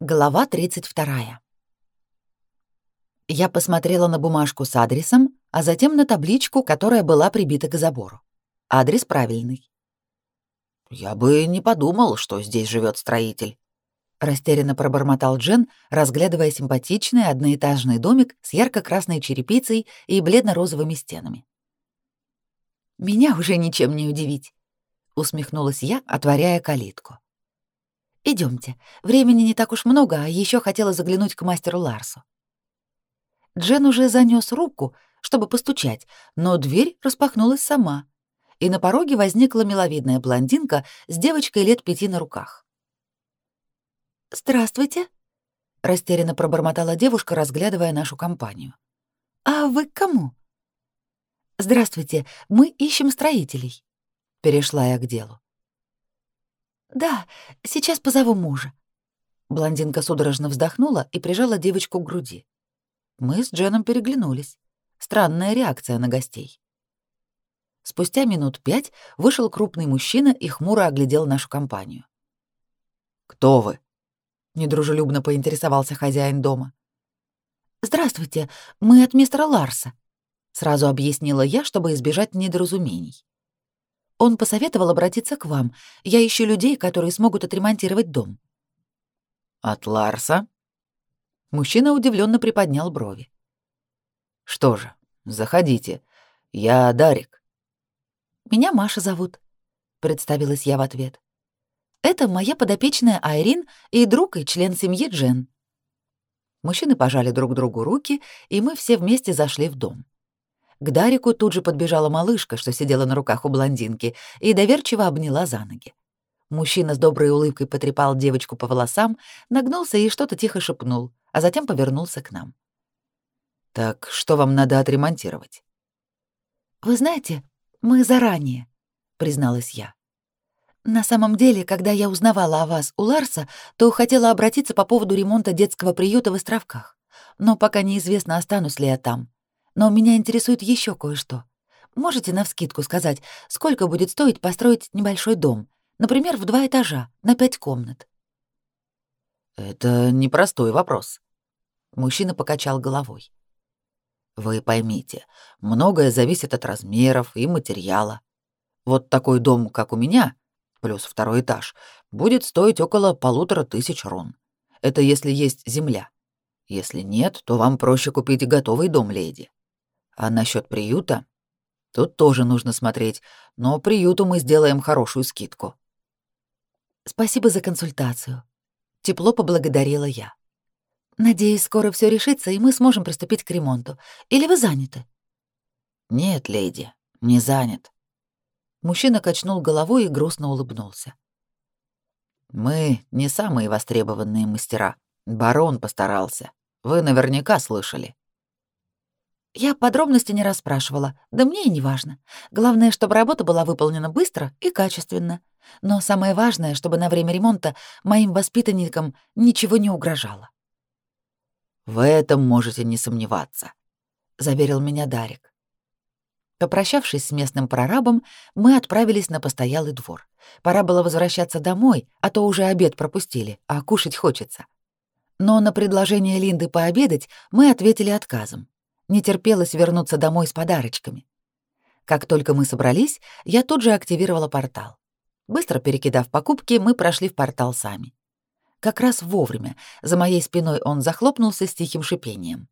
Глава 32. Я посмотрела на бумажку с адресом, а затем на табличку, которая была прибита к забору. Адрес правильный. «Я бы не подумал, что здесь живет строитель», — растерянно пробормотал Джен, разглядывая симпатичный одноэтажный домик с ярко-красной черепицей и бледно-розовыми стенами. «Меня уже ничем не удивить», — усмехнулась я, отворяя калитку. Идемте, времени не так уж много, а еще хотела заглянуть к мастеру Ларсу». Джен уже занёс руку, чтобы постучать, но дверь распахнулась сама, и на пороге возникла миловидная блондинка с девочкой лет пяти на руках. «Здравствуйте», — растерянно пробормотала девушка, разглядывая нашу компанию. «А вы к кому?» «Здравствуйте, мы ищем строителей», — перешла я к делу. «Да, сейчас позову мужа». Блондинка судорожно вздохнула и прижала девочку к груди. Мы с Дженом переглянулись. Странная реакция на гостей. Спустя минут пять вышел крупный мужчина и хмуро оглядел нашу компанию. «Кто вы?» — недружелюбно поинтересовался хозяин дома. «Здравствуйте, мы от мистера Ларса», — сразу объяснила я, чтобы избежать недоразумений. Он посоветовал обратиться к вам. Я ищу людей, которые смогут отремонтировать дом». «От Ларса?» Мужчина удивленно приподнял брови. «Что же, заходите. Я Дарик». «Меня Маша зовут», — представилась я в ответ. «Это моя подопечная Айрин и друг и член семьи Джен». Мужчины пожали друг другу руки, и мы все вместе зашли в дом. К Дарику тут же подбежала малышка, что сидела на руках у блондинки, и доверчиво обняла за ноги. Мужчина с доброй улыбкой потрепал девочку по волосам, нагнулся и что-то тихо шепнул, а затем повернулся к нам. «Так что вам надо отремонтировать?» «Вы знаете, мы заранее», — призналась я. «На самом деле, когда я узнавала о вас у Ларса, то хотела обратиться по поводу ремонта детского приюта в островках. Но пока неизвестно, останусь ли я там. Но меня интересует еще кое-что. Можете навскидку сказать, сколько будет стоить построить небольшой дом, например, в два этажа, на пять комнат? Это непростой вопрос. Мужчина покачал головой. Вы поймите, многое зависит от размеров и материала. Вот такой дом, как у меня, плюс второй этаж, будет стоить около полутора тысяч рун. Это если есть земля. Если нет, то вам проще купить готовый дом, леди. А насчет приюта? Тут тоже нужно смотреть, но приюту мы сделаем хорошую скидку. Спасибо за консультацию. Тепло поблагодарила я. Надеюсь, скоро все решится, и мы сможем приступить к ремонту. Или вы заняты? Нет, леди, не занят. Мужчина качнул головой и грустно улыбнулся. Мы не самые востребованные мастера. Барон постарался. Вы наверняка слышали. Я подробности не расспрашивала, да мне и не важно. Главное, чтобы работа была выполнена быстро и качественно. Но самое важное, чтобы на время ремонта моим воспитанникам ничего не угрожало. «В этом можете не сомневаться», — заверил меня Дарик. Попрощавшись с местным прорабом, мы отправились на постоялый двор. Пора было возвращаться домой, а то уже обед пропустили, а кушать хочется. Но на предложение Линды пообедать мы ответили отказом. Не терпелось вернуться домой с подарочками. Как только мы собрались, я тут же активировала портал. Быстро перекидав покупки, мы прошли в портал сами. Как раз вовремя, за моей спиной он захлопнулся с тихим шипением.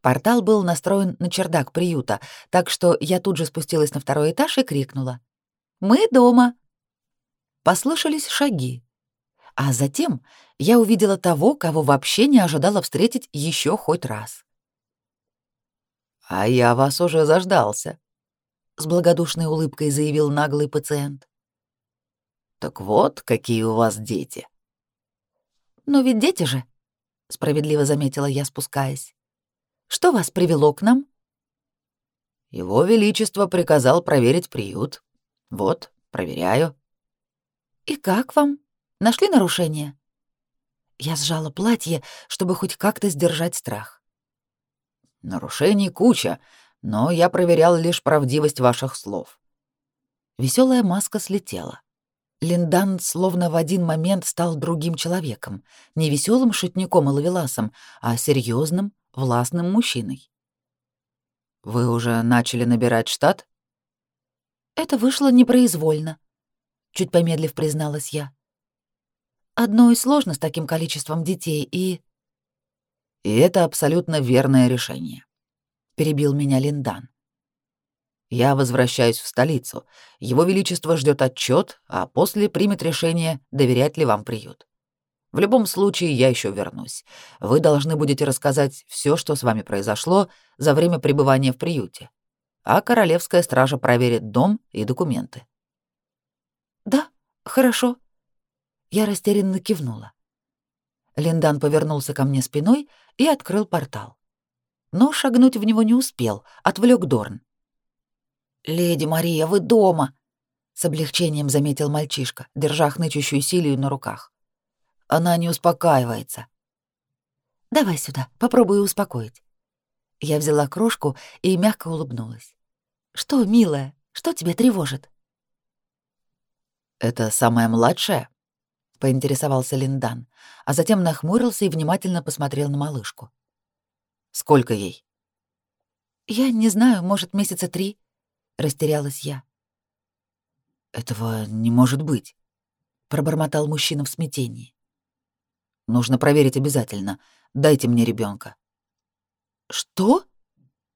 Портал был настроен на чердак приюта, так что я тут же спустилась на второй этаж и крикнула. «Мы дома!» Послышались шаги. А затем я увидела того, кого вообще не ожидала встретить еще хоть раз. «А я вас уже заждался», — с благодушной улыбкой заявил наглый пациент. «Так вот, какие у вас дети». «Но ведь дети же», — справедливо заметила я, спускаясь. «Что вас привело к нам?» «Его Величество приказал проверить приют. Вот, проверяю». «И как вам? Нашли нарушение?» Я сжала платье, чтобы хоть как-то сдержать страх. Нарушений куча, но я проверял лишь правдивость ваших слов. Веселая маска слетела. Линдан словно в один момент стал другим человеком, не веселым шутником и ловеласом, а серьезным, властным мужчиной. «Вы уже начали набирать штат?» «Это вышло непроизвольно», — чуть помедлив призналась я. «Одно и сложно с таким количеством детей, и...» «И это абсолютно верное решение», — перебил меня Линдан. Я возвращаюсь в столицу. Его Величество ждет отчет, а после примет решение, доверять ли вам приют. В любом случае, я еще вернусь. Вы должны будете рассказать все, что с вами произошло за время пребывания в приюте. А королевская стража проверит дом и документы. Да, хорошо. Я растерянно кивнула. Линдан повернулся ко мне спиной и открыл портал. Но шагнуть в него не успел, отвлек Дорн. «Леди Мария, вы дома!» — с облегчением заметил мальчишка, держа хнычущую Силию на руках. «Она не успокаивается». «Давай сюда, попробую успокоить». Я взяла кружку и мягко улыбнулась. «Что, милая, что тебя тревожит?» «Это самая младшая?» — поинтересовался Линдан, а затем нахмурился и внимательно посмотрел на малышку. «Сколько ей?» «Я не знаю, может, месяца три», растерялась я. Этого не может быть, пробормотал мужчина в смятении. Нужно проверить обязательно. Дайте мне ребенка. Что?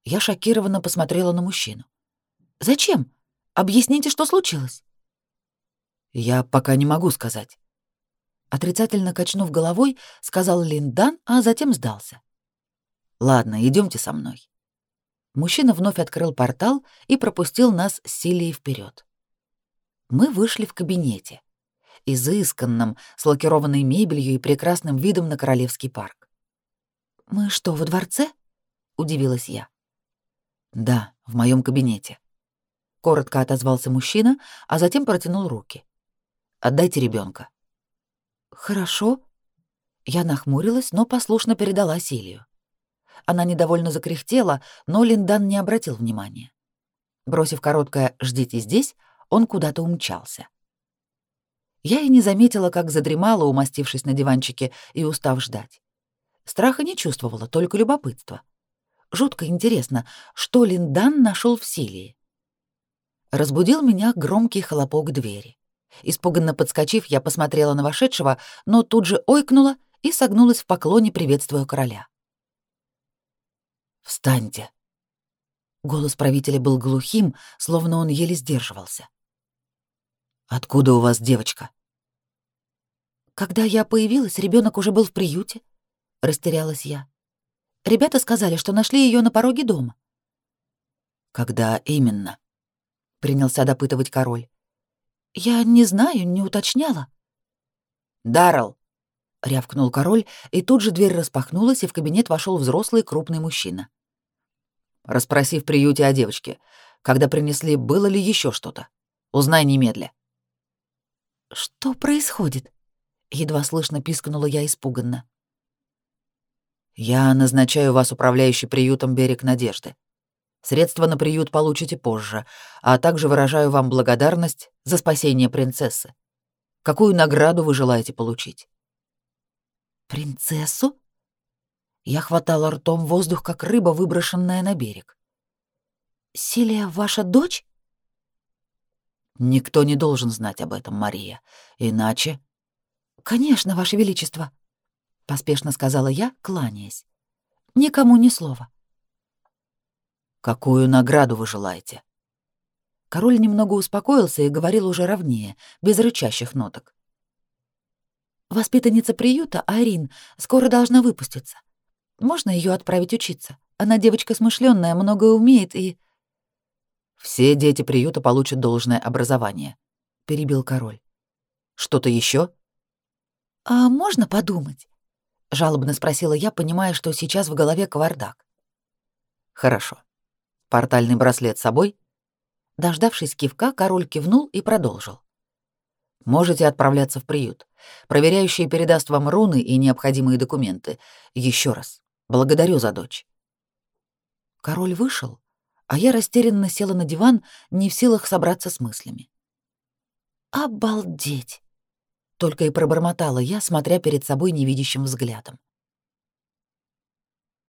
Я шокированно посмотрела на мужчину. Зачем? Объясните, что случилось. Я пока не могу сказать. Отрицательно качнув головой, сказал Линдан, а затем сдался. Ладно, идемте со мной. Мужчина вновь открыл портал и пропустил нас с Силией вперед. Мы вышли в кабинете, изысканном, с лакированной мебелью и прекрасным видом на Королевский парк. «Мы что, во дворце?» — удивилась я. «Да, в моем кабинете». Коротко отозвался мужчина, а затем протянул руки. «Отдайте ребенка. «Хорошо». Я нахмурилась, но послушно передала Силию. Она недовольно закряхтела, но Линдан не обратил внимания. Бросив короткое «ждите здесь», он куда-то умчался. Я и не заметила, как задремала, умастившись на диванчике и устав ждать. Страха не чувствовала, только любопытство. Жутко интересно, что Линдан нашел в Силии. Разбудил меня громкий хлопок двери. Испуганно подскочив, я посмотрела на вошедшего, но тут же ойкнула и согнулась в поклоне, приветствуя короля. Встаньте. Голос правителя был глухим, словно он еле сдерживался. Откуда у вас девочка? Когда я появилась, ребенок уже был в приюте, растерялась я. Ребята сказали, что нашли ее на пороге дома. Когда именно? принялся допытывать король. Я не знаю, не уточняла. Даррелл, рявкнул король, и тут же дверь распахнулась, и в кабинет вошел взрослый крупный мужчина. Расспроси в приюте о девочке. Когда принесли, было ли еще что-то? Узнай немедля. Что происходит? Едва слышно пискнула я испуганно. Я назначаю вас управляющий приютом «Берег надежды». Средства на приют получите позже, а также выражаю вам благодарность за спасение принцессы. Какую награду вы желаете получить? Принцессу? Я хватала ртом воздух, как рыба, выброшенная на берег. «Силия ваша дочь?» «Никто не должен знать об этом, Мария. Иначе...» «Конечно, ваше величество», — поспешно сказала я, кланяясь. «Никому ни слова». «Какую награду вы желаете?» Король немного успокоился и говорил уже ровнее, без рычащих ноток. «Воспитанница приюта, Арин, скоро должна выпуститься. Можно ее отправить учиться? Она девочка смышленная, многое умеет и...» «Все дети приюта получат должное образование», — перебил король. «Что-то еще? «А можно подумать?» — жалобно спросила я, понимая, что сейчас в голове кавардак. «Хорошо. Портальный браслет с собой?» Дождавшись кивка, король кивнул и продолжил. Можете отправляться в приют. Проверяющий передаст вам руны и необходимые документы. Еще раз. Благодарю за дочь. Король вышел, а я растерянно села на диван, не в силах собраться с мыслями. Обалдеть! Только и пробормотала я, смотря перед собой невидящим взглядом.